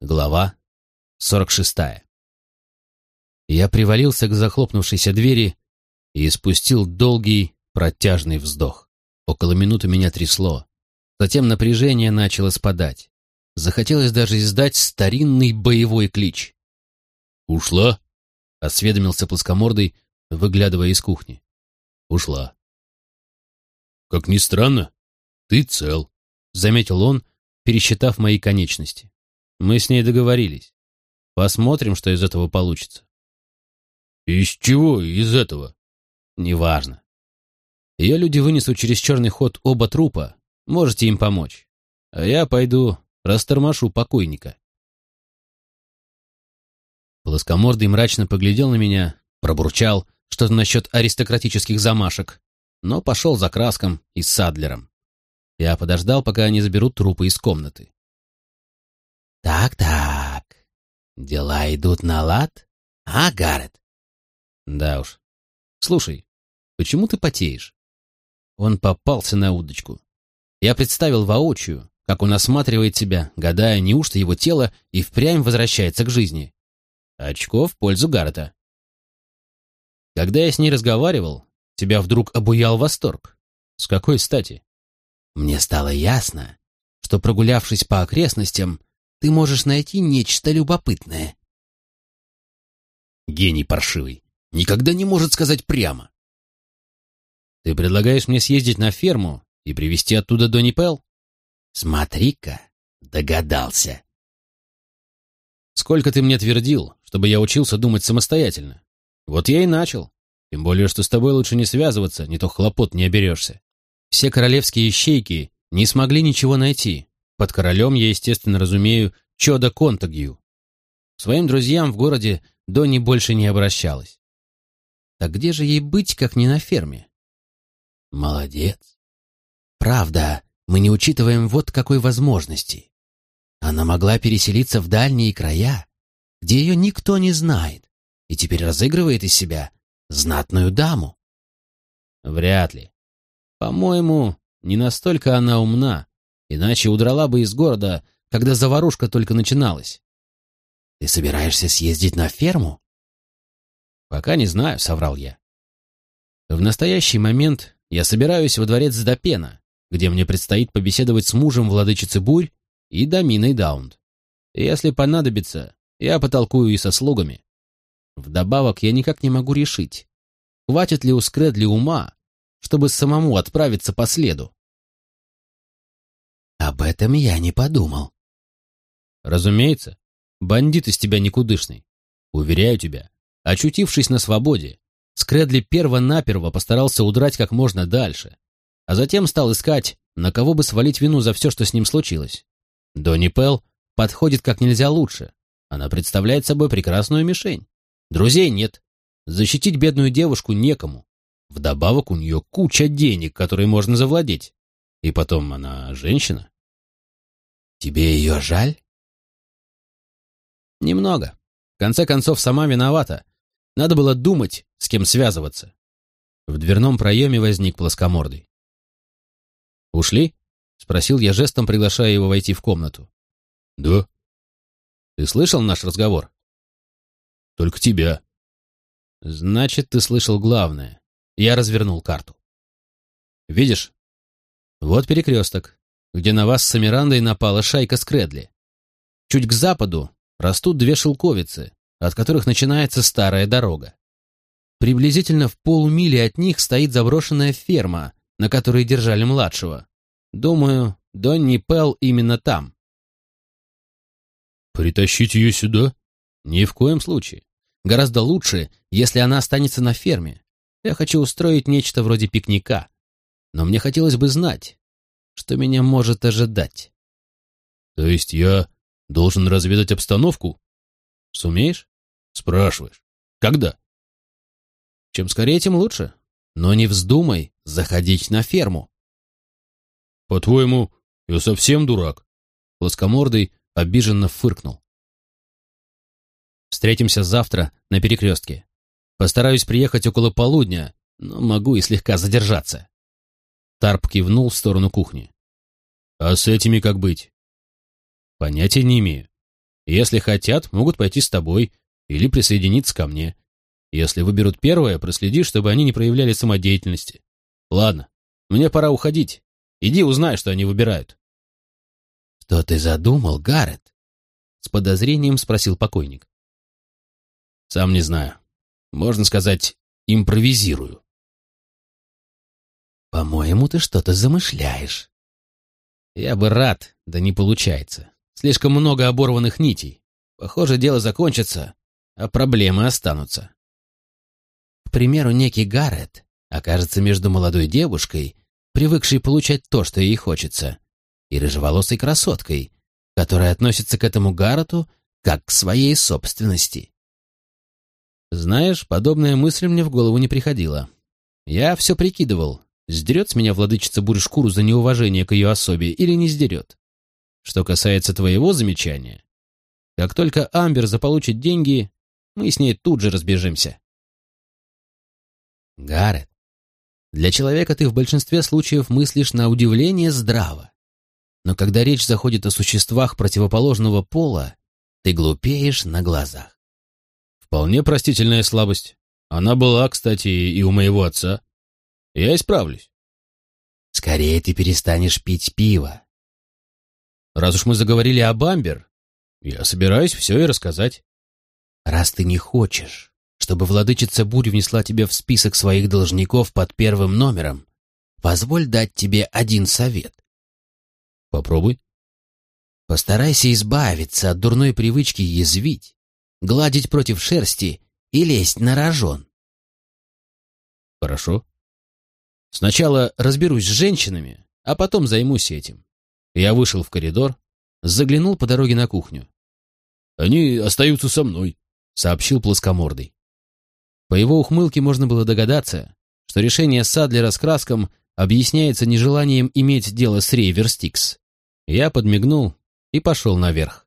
Глава 46. Я привалился к захлопнувшейся двери и испустил долгий протяжный вздох. Около минуты меня трясло. Затем напряжение начало спадать. Захотелось даже издать старинный боевой клич. «Ушла?» — осведомился плоскомордый, выглядывая из кухни. «Ушла». «Как ни странно, ты цел», — заметил он, пересчитав мои конечности. Мы с ней договорились. Посмотрим, что из этого получится. Из чего из этого? Неважно. Ее люди вынесут через черный ход оба трупа. Можете им помочь. А я пойду растормошу покойника. Плоскомордый мрачно поглядел на меня, пробурчал что-то насчет аристократических замашек, но пошел за краском и садлером. Я подождал, пока они заберут трупы из комнаты. «Так-так, дела идут на лад, а, Гаррет?» «Да уж. Слушай, почему ты потеешь?» Он попался на удочку. Я представил воочию, как он осматривает себя, гадая, неужто его тело и впрямь возвращается к жизни. Очко в пользу Гаррета. Когда я с ней разговаривал, тебя вдруг обуял восторг. С какой стати? Мне стало ясно, что, прогулявшись по окрестностям, ты можешь найти нечто любопытное. Гений паршивый. Никогда не может сказать прямо. Ты предлагаешь мне съездить на ферму и привезти оттуда Донни Пэл? Смотри-ка, догадался. Сколько ты мне твердил, чтобы я учился думать самостоятельно? Вот я и начал. Тем более, что с тобой лучше не связываться, не то хлопот не оберешься. Все королевские ищейки не смогли ничего найти, под королем я, естественно, разумею Чода Контагью. Своим друзьям в городе Донни больше не обращалась. Так где же ей быть, как не на ферме? Молодец. Правда, мы не учитываем вот какой возможности. Она могла переселиться в дальние края, где ее никто не знает, и теперь разыгрывает из себя знатную даму. Вряд ли. По-моему, не настолько она умна, Иначе удрала бы из города, когда заварушка только начиналась. Ты собираешься съездить на ферму? Пока не знаю, соврал я. В настоящий момент я собираюсь во дворец Допена, где мне предстоит побеседовать с мужем владычицы Бурь и Доминой Даунд. если понадобится, я потолкую и со слугами. Вдобавок я никак не могу решить, хватит ли у Скредли ума, чтобы самому отправиться по следу. Об этом я не подумал. Разумеется, бандит из тебя никудышный. Уверяю тебя, очутившись на свободе, Скредли перво-наперво постарался удрать как можно дальше, а затем стал искать, на кого бы свалить вину за все, что с ним случилось. Донни Пелл подходит как нельзя лучше. Она представляет собой прекрасную мишень. Друзей нет. Защитить бедную девушку некому. Вдобавок у нее куча денег, которые можно завладеть. И потом она женщина. Тебе ее жаль? Немного. В конце концов, сама виновата. Надо было думать, с кем связываться. В дверном проеме возник плоскомордый. «Ушли?» — спросил я жестом, приглашая его войти в комнату. «Да». «Ты слышал наш разговор?» «Только тебя». «Значит, ты слышал главное». Я развернул карту. «Видишь, вот перекресток, где на вас с Амирандой напала шайка Скредли. Чуть к западу растут две шелковицы, от которых начинается старая дорога. Приблизительно в полумиле от них стоит заброшенная ферма, на которой держали младшего. Думаю, Донни Пелл именно там. «Притащить ее сюда?» «Ни в коем случае. Гораздо лучше, если она останется на ферме. Я хочу устроить нечто вроде пикника но мне хотелось бы знать, что меня может ожидать. То есть я должен разведать обстановку? Сумеешь? Спрашиваешь. Когда? Чем скорее, тем лучше. Но не вздумай заходить на ферму. По-твоему, я совсем дурак? Плоскомордый обиженно фыркнул. Встретимся завтра на перекрестке. Постараюсь приехать около полудня, но могу и слегка задержаться. Тарп кивнул в сторону кухни. «А с этими как быть?» «Понятия не имею. Если хотят, могут пойти с тобой или присоединиться ко мне. Если выберут первое, проследи, чтобы они не проявляли самодеятельности. Ладно, мне пора уходить. Иди узнай, что они выбирают. Что ты задумал, Гаррет? С подозрением спросил покойник. Сам не знаю. Можно сказать, импровизирую. По-моему, ты что-то замышляешь. Я бы рад, да не получается. Слишком много оборванных нитей. Похоже, дело закончится, а проблемы останутся. К примеру, некий Гаррет окажется между молодой девушкой, привыкшей получать то, что ей хочется, и рыжеволосой красоткой, которая относится к этому Гаррету как к своей собственности. Знаешь, подобная мысль мне в голову не приходила. Я все прикидывал, сдерет с меня владычица бурь шкуру за неуважение к ее особе или не сдерет. Что касается твоего замечания, как только Амбер заполучит деньги, мы с ней тут же разбежимся. Гаррет, для человека ты в большинстве случаев мыслишь на удивление здраво. Но когда речь заходит о существах противоположного пола, ты глупеешь на глазах. Вполне простительная слабость. Она была, кстати, и у моего отца. Я исправлюсь. Скорее ты перестанешь пить пиво. Раз уж мы заговорили об Амбер, я собираюсь все и рассказать. Раз ты не хочешь, чтобы владычица Бурь внесла тебя в список своих должников под первым номером, позволь дать тебе один совет. Попробуй. Постарайся избавиться от дурной привычки язвить гладить против шерсти и лезть на рожон. Хорошо. Сначала разберусь с женщинами, а потом займусь этим. Я вышел в коридор, заглянул по дороге на кухню. «Они остаются со мной», — сообщил плоскомордый. По его ухмылке можно было догадаться, что решение Садлера с краском объясняется нежеланием иметь дело с Рейверстикс. Я подмигнул и пошел наверх.